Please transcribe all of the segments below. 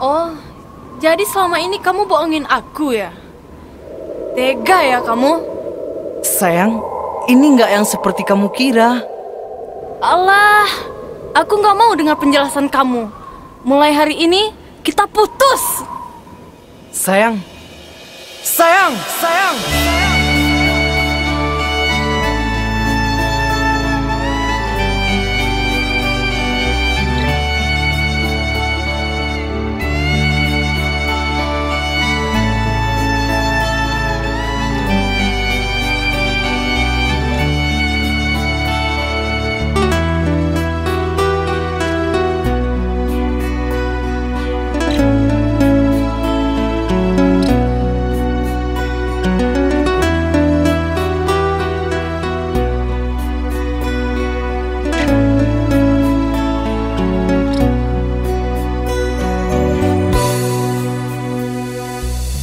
Oh, jadi selama ini kamu bohongin aku ya? Tega ya kamu? Sayang, ini nggak yang seperti kamu kira. Allah, aku nggak mau dengar penjelasan kamu. Mulai hari ini, kita putus. Sayang, sayang, sayang. sayang.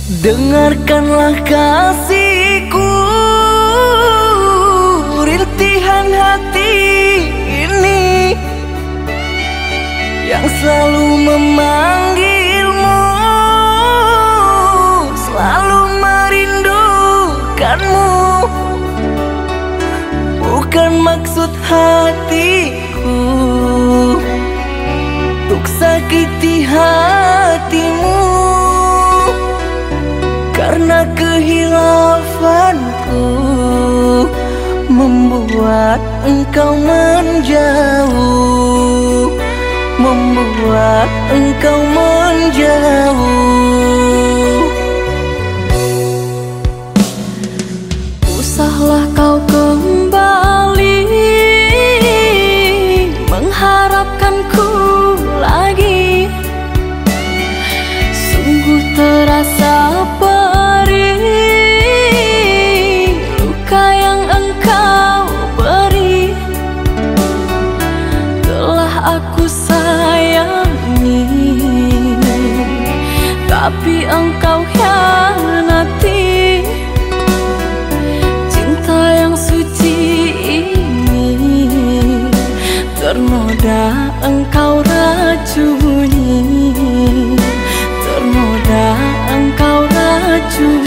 Dengarkanlah kasihku Rintihan hati ini Yang selalu memanggilmu Selalu merindukanmu Bukan maksud hatiku Untuk sakiti hati hilafanku Membuat engkau menjauh Membuat engkau menjauh tapi engkau khianati Cinta yang suci ini Ternoda engkau racuni Ternoda engkau racuni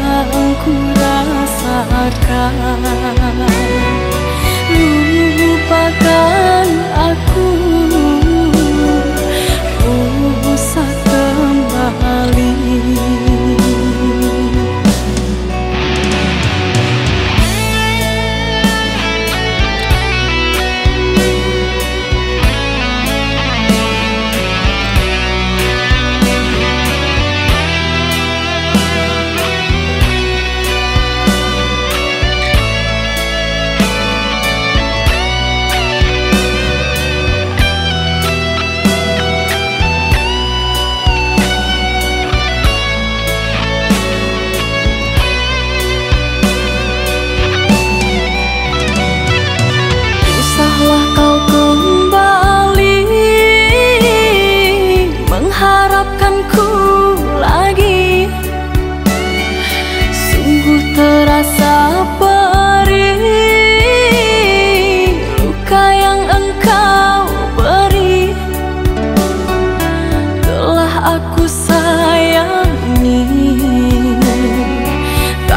yang ku rasakan Lupakan aku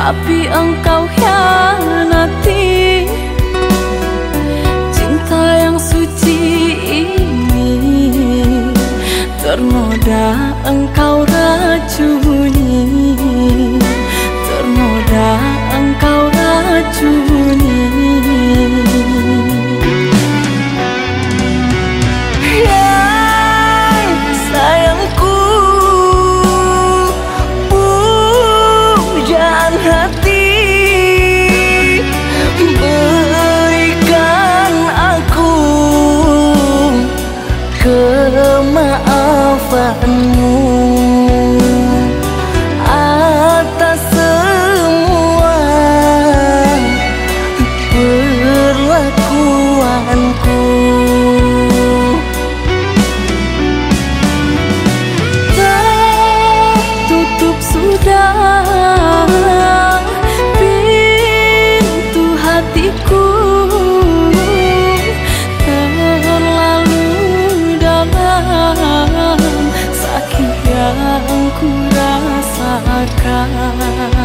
tapi engkau khianati cinta yang suci ini ternoda engkau racuni ternoda engkau racuni nothing 啊。